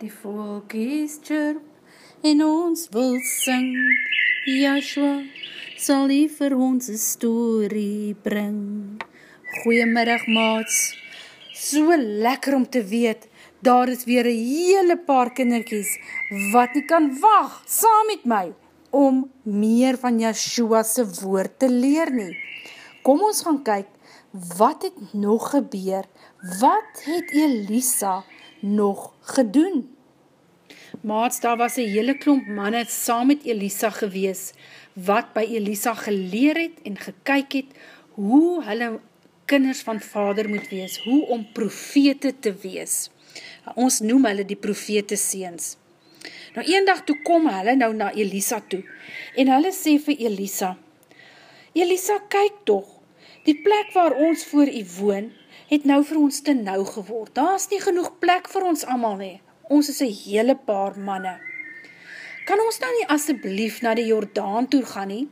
Die volkies chirp en ons wil sing. Joshua sal hy vir ons een story bring. Goeiemiddag maats, so lekker om te weet, daar is weer een hele paar kinderkies, wat nie kan wacht, saam met my, om meer van Yeshua's woord te leer nie. Kom ons gaan kyk, wat het nog gebeur, wat het Elisa nog gedoen? Maats, daar was een hele klomp manne saam met Elisa gewees, wat by Elisa geleer het en gekyk het, hoe hulle kinders van vader moet wees, hoe om profete te wees. Ons noem hulle die profete seens. Nou, een dag toe kom hulle nou na Elisa toe, en hulle sê vir Elisa, Elisa, kyk toch, die plek waar ons voor u woon, het nou vir ons te nou geword. Daar is nie genoeg plek vir ons allemaal nie ons is een hele paar manne. Kan ons nou nie asseblief na die Jordaan toe gaan nie,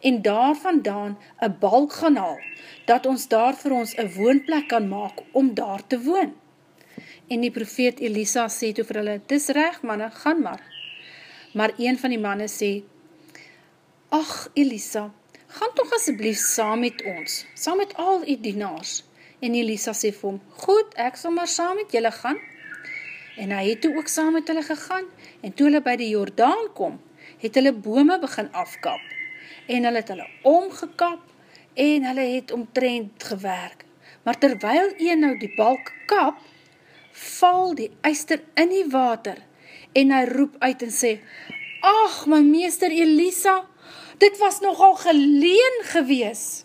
en daar vandaan een balk gaan haal, dat ons daar vir ons een woonplek kan maak om daar te woon. En die profeet Elisa sê toe vir hulle, dis recht manne, gaan maar. Maar een van die manne sê, Ach Elisa, gaan toch asseblief saam met ons, saam met al die dienaars. En Elisa sê vir hom, goed, ek sal maar saam met julle gaan, En hy het toe ook saam met hulle gegaan, en toe hulle by die Jordaan kom, het hulle bome begin afkap, en hulle het hulle omgekap, en hulle het omtrend gewerk. Maar terwyl een nou die balk kap, val die eister in die water, en hy roep uit en sê, Ach, my meester Elisa, dit was nogal geleen gewees.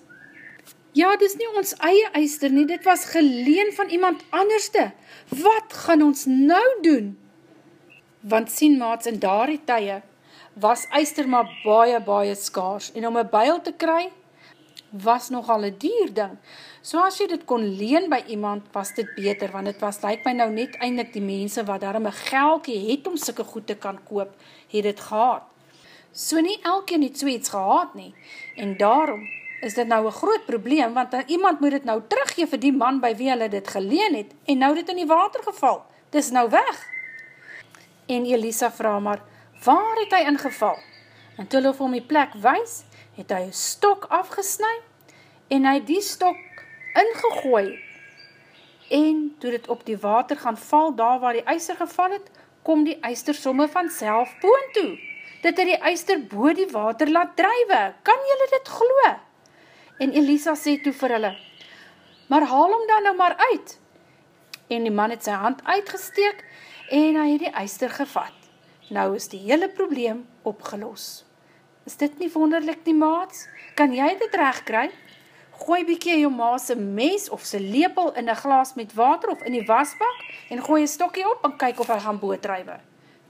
Ja, dit is nie ons eie eister nie, dit was geleen van iemand anderste. Wat gaan ons nou doen? Want sien maats, in daar die tye, was eister maar baie, baie skaars. En om een buil te kry, was nogal een dier ding. So as jy dit kon leen by iemand, was dit beter, want het was, lyk my nou net eindelijk die mense, wat daarom een geldkie het om syke goed te kan koop, het het gehad. So nie elke nie so iets gehad nie. En daarom is dit nou een groot probleem, want iemand moet dit nou teruggeef vir die man by wie hulle dit geleen het, en nou dit in die water geval, dit is nou weg. En Elisa vraag maar, waar het hy ingeval? En toe hulle vir die plek wys, het hy stok afgesnui, en hy die stok ingegooi, en toe dit op die water gaan val, daar waar die eister geval het, kom die eister somme van self boon toe, dat hy die eister boe die water laat drijwe, kan jylle dit gloe? En Elisa sê toe vir hulle, maar haal hom dan nou maar uit. En die man het sy hand uitgesteek en hy het die eister gevat. Nou is die hele probleem opgelos. Is dit nie wonderlik nie maats? Kan jy dit recht kry? Gooi bykie jou maas een mes of sy lepel in een glas met water of in die wasbak en gooi een stokkie op en kyk of hy gaan bootruive.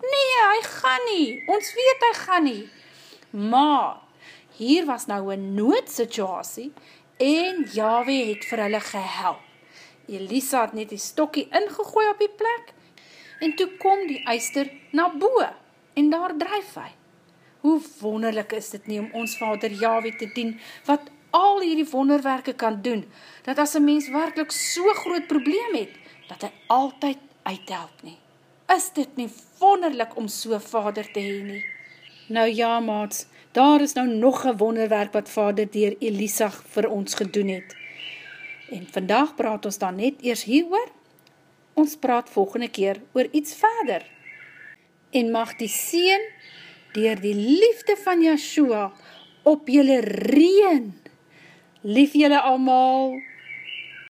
Nee, hy gaan nie. Ons weet hy gaan nie. Maar, hier was nou een noodsituasie en Yahweh het vir hulle gehelp. Elisa het net die stokkie ingegooi op die plek en toe kom die eister na boe en daar drijf hy. Hoe wonderlik is dit nie om ons vader Yahweh te dien wat al hierdie wonderwerke kan doen, dat as een mens werkelijk so groot probleem het, dat hy altyd uithelp nie. Is dit nie wonderlik om so vader te heen nie? Nou ja, maats, daar is nou nog een wonderwerk wat vader dier Elisa vir ons gedoen het. En vandag praat ons dan net eers hier oor. Ons praat volgende keer oor iets verder. En mag die Seen dier die liefde van Yeshua op jylle reen. Lief jylle allemaal.